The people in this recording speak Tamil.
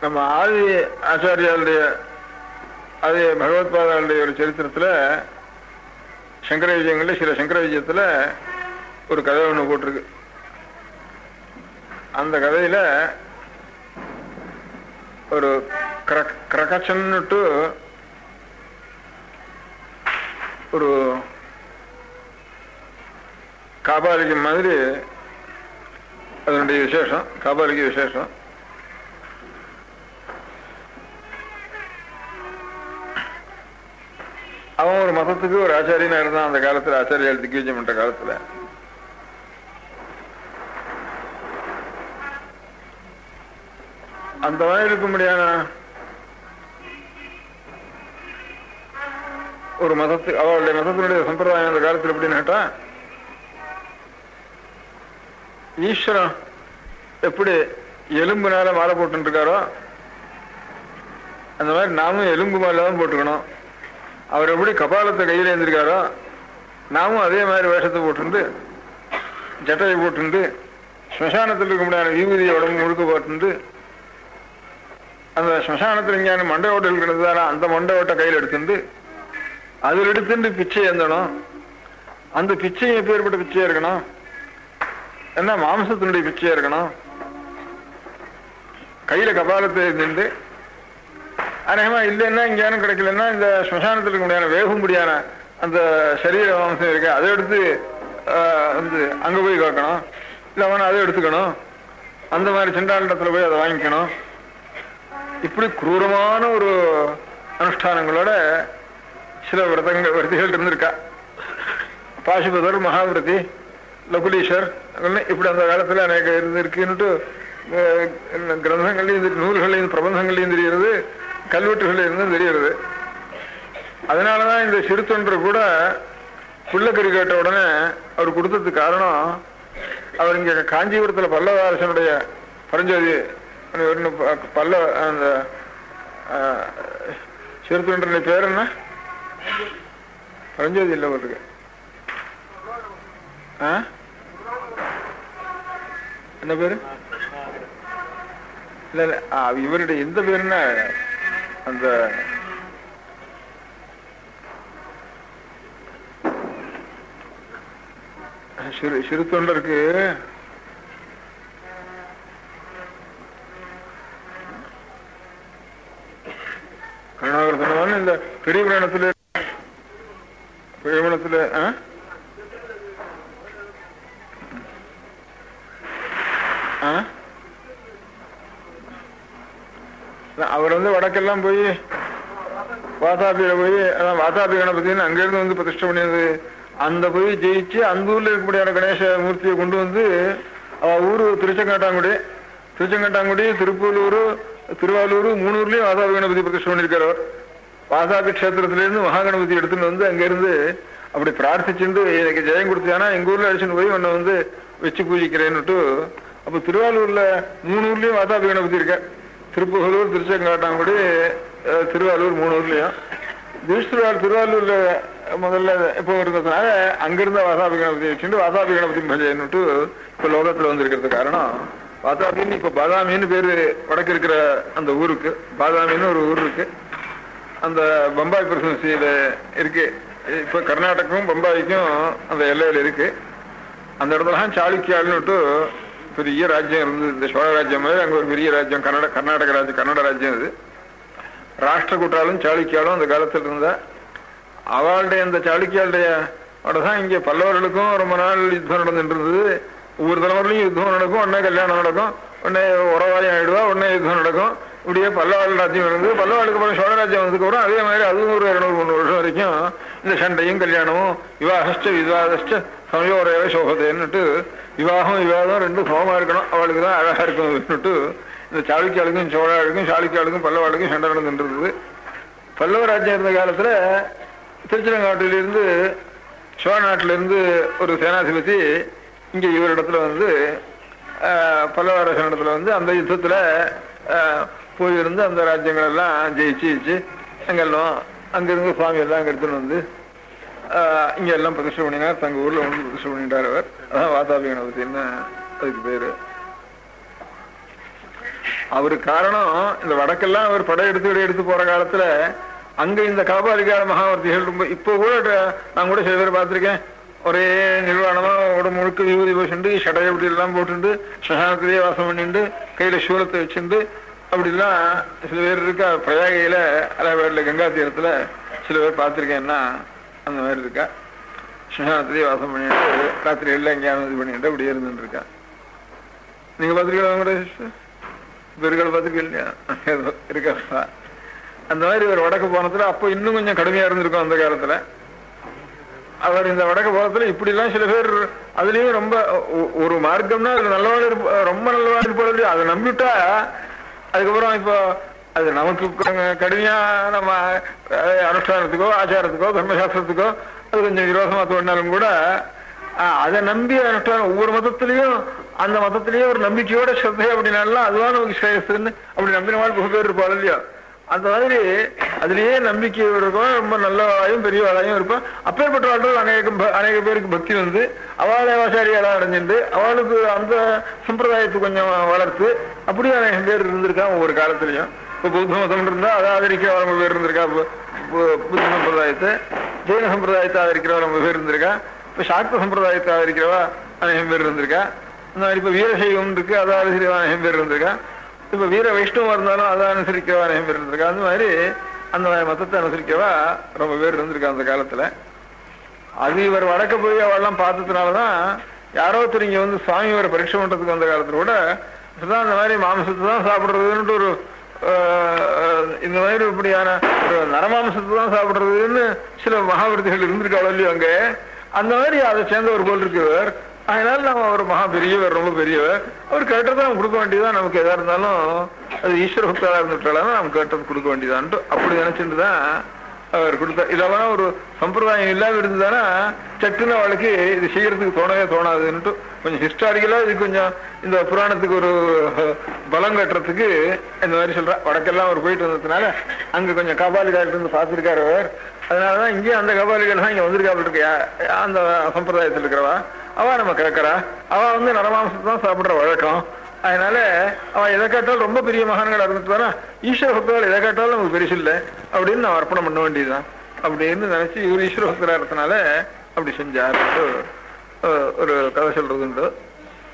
நம்ம ஆதி ஆச்சாரியாளுடைய ஆதி பகவத்பாதாளுடைய ஒரு சரித்திரத்துல சங்கர விஜயங்களில் சில சங்கர விஜயத்துல ஒரு கதை ஒன்று போட்டிருக்கு. அந்த கதையில் ஒரு கிரக்- கிரகச்சன்னுட்டு ஒரு காபாலிக்கு மாதிரி அதனுடைய விசேஷம் காபாலிக்கு விசேஷம். அவன் ஒரு மதத்துக்கு ஒரு ஆச்சாரியனா இருந்தான். அந்த காலத்துல ஆச்சாரியால் திக்விஜயம் பண்ற காலத்துல. அந்த மாதிரி இருக்க முடியாதா? ஒரு மதத்து அவளுடைய மதத்தினுடைய சம்பிரதாயம் அந்த காலத்தில் எப்படின்னு கேட்டா ஈஸ்வரன் எப்படி எலும்புனால மாலை போட்டுருக்காரோ அந்த மாதிரி நாமும் எலும்பு மாலை தான் போட்டுக்கணும். அவர் எப்படி கபாலத்தை கையில் எழுந்திருக்காரோ நாமும் அதே மாதிரி வேஷத்தை போட்டுண்டு ஜட்டையை போட்டுண்டு ஸ்மசானத்தில் இருக்க முடியாத விபூதியை உடம்பு முழுக்க போட்டுண்டு அந்த ஸ்மசானத்தில் இங்கே மண்டை ஓட்டல் இருக்கிறதால அந்த மண்டை ஓட்டை கையில் எடுத்துண்டு அதில் எடுத்துட்டு பிச்சை ஏந்தணும். அந்த பிச்சை எப்பேற்பட்ட பிச்சையாக இருக்கணும்? என்ன மாம்சத்தினுடைய பிச்சையாக இருக்கணும்? கையில் கபாலத்தை நின்று அநேகமா இல்லைன்னா இங்கேயானும் கிடைக்கலன்னா இந்த ஸ்மசானத்தில் இருக்க வேகும்படியான அந்த சரீர வம்சம் இருக்கு அதை எடுத்து வந்து அங்கே போய் கேட்கணும் இல்லை அவன் அதை எடுத்துக்கணும். அந்த மாதிரி செண்டாண்டத்துல போய் அதை வாங்கிக்கணும். இப்படி குரூரமான ஒரு அனுஷ்டானங்களோட சில விரதங்கள் விரதிகள் இருந்திருக்கா. பாசுபதர் மகாவிரதி லகுலீஸ்வர் இப்படி அந்த காலத்தில் அநேக இருந்திருக்குன்னுட்டு கிரந்தங்கள்லையும் தெரி- நூல்கள்லையும் பிரபந்தங்கள்லையும் தெரிகிறது. கல்வெட்டுகள்ல இருந்தும் தெரிகிறது. அதனாலதான் இந்த சிறு தொன்று கூட புள்ளக்கறி கேட்ட உடனே அவர் கொடுத்ததுக்கு காரணம் அவர் இங்கே காஞ்சிபுரத்தில் பல்லவ அரசனுடைய பரஞ்சோதி பல்ல பல்லவ அந்த சிறு தொண்டனுடைய பேர் என்ன? பரஞ்சோதி இல்லை அவருக்கு ஆ? என்ன பேர்? இல்லை இல்லை ஆ, இவருடைய எந்த பேருன்னா அந்த சிறு சிறு தொண்டருக்கு கருணாகரத்தனமான இந்த பெரிய புராணத்தில் பெரிய புராணத்துல ஆ? ஆ? அவர் வந்து வடக்கெல்லாம் போய் வாதாபியில போய் அதான் வாதாபி கணபதினு அங்கிருந்து வந்து பிரதிஷ்டை பண்ணியது அந்த போய் ஜெயிச்சு அந்த ஊர்ல இருக்கக்கூடிய கணேச மூர்த்தியை கொண்டு வந்து அவ ஊரு திருச்செங்காட்டாங்குடி. திருச்செங்காட்டாங்குடி திருப்பூலூர் திருவாரூர் மூணு ஊர்லயும் வாதாபி கணபதி பிரதிஷ்டை பண்ணியிருக்காரு அவர். வாதாபி கஷேத்திரத்திலேருந்து மகாகணபதி எடுத்துட்டு வந்து அங்கிருந்து அப்படி பிரார்த்திச்சுட்டு எனக்கு ஜெயம் கொடுத்தானா எங்க ஊர்ல அடிச்சுட்டு போய் உன்னை வந்து வச்சு பூஜிக்கிறேன்னுட்டு. அப்ப திருவாரூர்ல மூணு ஊர்லயும் வாதாபி கணபதி இருக்கார். திருப்புகலூர் திருச்செங்காட்டாங்குடி திருவாரூர் மூணு ஊர்லயும். திருஷ்டிருவார் திருவாரூர்ல முதல்ல இப்போ இருந்ததுனால அங்கிருந்த வாசாபி கணபதி வச்சுட்டு வாசாபி கணபதி பஜைன்னுட்டு இப்ப லோகத்துல வந்திருக்கிறது காரணம் வாசாபின்னு இப்ப பாதாமின்னு பேரு வடக்கு இருக்கிற அந்த ஊருக்கு பாதாமின்னு ஒரு ஊர் இருக்கு. அந்த பம்பாய் பிரசிடன்சியில இருக்கு. இப்ப கர்நாடகம் பம்பாய்க்கும் அந்த எல்லையில இருக்கு. அந்த இடத்துல சாளுக்கியாளுன்னுட்டு பெரிய ராஜ்யம் இருந்தது இந்த சோழ ராஜ்யம் மாதிரி அங்கே ஒரு பெரிய ராஜ்யம். கர்நாடக கர்நாடக ராஜ்யம் கன்னட ராஜ்யம் ராஷ்டிர குற்றாலும் சாளுக்கியாலும் அந்த காலத்தில் இருந்தா அவளுடைய அந்த சாளுக்கியாளுடைய தான் இங்கே பல்லவர்களுக்கும் ரொம்ப நாள் யுத்தம் நடந்துட்டு இருந்தது ஒவ்வொரு தலைமுறையும் யுத்தம் நடக்கும் உடனே கல்யாணம் நடக்கும் உடனே உறவாயம் ஆயிடுவா உடனே யுத்தம் நடக்கும். இப்படியே பல்லவாள் ராஜ்யம் இருந்தது பல்லவாளுக்கு அப்புறம் சோழ வந்ததுக்கப்புறம் அதே மாதிரி அதுவும் ஒரு இரநூறு முந்நூறு வருஷம் வரைக்கும் இந்த சண்டையும் கல்யாணமும் விவாகஸ்ட விவாதஸ்ட சமயோரையவே சோகத்தைன்னுட்டு விவாகம் விவாதம் ரெண்டும் சோமா இருக்கணும். அவளுக்கு தான் அழகா இருக்கணும்னுட்டு இந்த சாளுக்கியாளுக்கும் சோழாளுக்கும் சாளுக்கியாளுக்கும் பல்லவாளுக்கும் சண்டை நடந்துட்டு பல்லவ ராஜ்யம் இருந்த காலத்துல திருச்சிரங்காட்டிலிருந்து சோழ நாட்டிலிருந்து ஒரு சேனாதிபதி இங்கே இவரிடத்துல வந்து பல்லவரசனிடத்துல வந்து அந்த யுத்தத்துல போயிருந்து அந்த ராஜ்யங்கள் எல்லாம் ஜெயிச்சு ஜெயிச்சு அங்கெல்லாம் அங்கிருந்து சுவாமி எல்லாம் அங்கே எடுத்துன்னு வந்து இங்க எல்லாம் பிரதிஷ்டை பண்ணினார். தங்க ஊர்ல ஒன்று பிரதிஷ்டை பண்ணிட்டார் அவர். அதான் வாதாபி கணபதினு அதுக்கு பேரு. அவரு காரணம் இந்த வடக்கெல்லாம் அவர் படம் எடுத்து எடுத்து போற காலத்துல அங்க இந்த காபாலிகார மகாவர்த்திகள் ரொம்ப இப்போ கூட நான் கூட சில பேர் பார்த்திருக்கேன். ஒரே நிர்வாணமா உடம்பு முழுக்க விபூதி போச்சுண்டு ஷடை அப்படி எல்லாம் போட்டுண்டு சசானத்திலேயே வாசம் பண்ணிண்டு கையில சூலத்தை வச்சுண்டு அப்படிலாம் சில பேர் இருக்கா பிரயாகையில அலைவேடில் கங்கா தீரத்துல சில பேர் பார்த்திருக்கேன்னா அந்த மாதிரி இருக்கா? ஸ்மசானத்திலேயே வாசம் பண்ணிட்டு ராத்திரி எல்லாம் எங்கேயாவது இது பண்ணிட்டு அப்படியே இருந்துட்டு இருக்கா. நீங்க பார்த்திருக்கீங்களா உங்களோட பெருக்கள் பார்த்துருக்கீங்க இல்லையா ஏதோ இருக்கா? அந்த மாதிரி இவர் வடக்கு போனத்துல அப்போ இன்னும் கொஞ்சம் கடுமையா இருந்திருக்கும் அந்த காலத்துல. அவர் இந்த வடக்கு போனதுல இப்படி எல்லாம் சில பேர் அதுலயும் ரொம்ப ஒரு மார்க்கம்னா அது நல்லவாடு இருப்ப ரொம்ப நல்லவாடு இருப்பது அதை நம்பிவிட்டா அதுக்கப்புறம் இப்போ அது நமக்கு கடுமையாக கடுமையா நம்ம அனுஷ்டானத்துக்கோ ஆச்சாரத்துக்கோ தர்மசாஸ்திரத்துக்கோ அது கொஞ்சம் விரோதமா தோணினாலும் கூட அதை நம்பி அனுஷ்டானம் ஒவ்வொரு மதத்திலையும் அந்த மதத்திலேயே ஒரு நம்பிக்கையோட ஸ்ரத்தை அப்படின்னாலும் அதுதான் நமக்கு ஸ்ரேயஸ்ன்னு அப்படி நம்பினவாள் புக பேர் இருப்பாள் இல்லையா? அந்த மாதிரி அதுலேயே நம்பிக்கை இருக்கும் ரொம்ப நல்லவாளையும் பெரியவாளையும் இருப்போம் அப்பேற்பட்ட வாழ்கள் அநேக அநேக பேருக்கு பக்தி வந்து அவளை ஆச்சாரியாளா அடைஞ்சிருந்து அவளுக்கு அந்த சம்பிரதாயத்தை கொஞ்சம் வளர்த்து அப்படியே அநேகம் பேர் இருந்திருக்கான் ஒவ்வொரு காலத்துலையும். இப்போ புத்த மதம் இருந்தா அதை ஆதரிக்கிறவங்க ரொம்ப பேர் இருந்திருக்கா. பு- பு- புத்த சம்பிரதாயத்தை ஜெயின சம்பிரதாயத்தை ஆதரிக்கிறவா ரொம்ப பேர் இருந்திருக்கா. இப்போ சாக்த சம்பிரதாயத்தை ஆதரிக்கிறவா அநேகம் பேர் இருந்திருக்கா. இந்த மாதிரி இப்போ வீரசைவம் இருக்கு அதை ஆதரிக்கிறவா அநேகம் பேர் இருந்திருக்கா. இப்ப வீர வைஷ்ணவம் இருந்தாலும் அதை அனுசரிக்கவா அநேகம் பேர் இருந்திருக்கா. அந்த மாதிரி அந்த மாதிரி மதத்தை அனுசரிக்கவா ரொம்ப பேர் இருந்திருக்கா அந்த காலத்துல. அது இவர் வடக்க போய் அவெல்லாம் பார்த்ததுனாலதான் யாரோ ஒருத்தர் இங்கே வந்து சுவாமி இவரை பரீட்சை பண்றதுக்கு வந்த காலத்துல கூட இப்பதான் இந்த மாதிரி மாமிசத்தை தான் சாப்பிடுறதுன்ட்டு ஒரு இந்த மாதிரி இப்படியான ஒரு நரமாம்சத்தை தான் சாப்பிடுறதுன்னு சில மகாவிருத்திகள் இருந்திருக்காளோ இல்லையோ அங்கே. அந்த மாதிரி அதை சேர்ந்தவர் போல் இருக்கிறவர். அதனால நம்ம அவர் மகா பெரியவர் ரொம்ப பெரியவர். அவர் கேட்டதான் கொடுக்க வேண்டியதுதான். நமக்கு எதா இருந்தாலும் அது ஈஸ்வர பக்தராக இருந்துட்டாலும் நம்ம கேட்டது கொடுக்க வேண்டியதான்ட்டு அப்படி நினைச்சிட்டு தான் அவர் கொடுத்தார் இதெல்லாம் ஒரு சம்பிரதாயம் இல்லாமல் இருந்ததுன்னா சட்டுன்னு அவளுக்கு இது செய்யறதுக்கு தோணவே தோணாதுன்ட்டு கொஞ்சம் ஹிஸ்டாரிக்கலாக இது கொஞ்சம் இந்த புராணத்துக்கு ஒரு பலம் கட்டுறதுக்கு இந்த மாதிரி சொல்றா. வடக்கெல்லாம் அவர் போயிட்டு வந்ததுனால அங்கே கொஞ்சம் கபாலிகார்கிட்ட இருந்து அவர் அவர். அதனாலதான் இங்கேயும் அந்த கபாலிகள் தான் இங்கே வந்திருக்காப்புல இருக்கா அந்த சம்பிரதாயத்தில் இருக்கிறவா? அவ நம்ம கேட்குறா அவள் வந்து நரமாம்சத்தை தான் சாப்பிட்ற வழக்கம். அதனால அவ எதை கேட்டாலும் ரொம்ப பெரிய மகான்கள் இருந்துட்டு ஈஸ்வர பக்தர்கள் எதை கேட்டாலும் நமக்கு பெருசு இல்லை. அப்படின்னு நான் அர்ப்பணம் பண்ண வேண்டியதுதான். அப்படின்னு நினைச்சு இவர் ஈஸ்வர பக்தரா இருக்கிறதுனால அப்படி செஞ்சார். ஒரு கதை சொல்றது உண்டு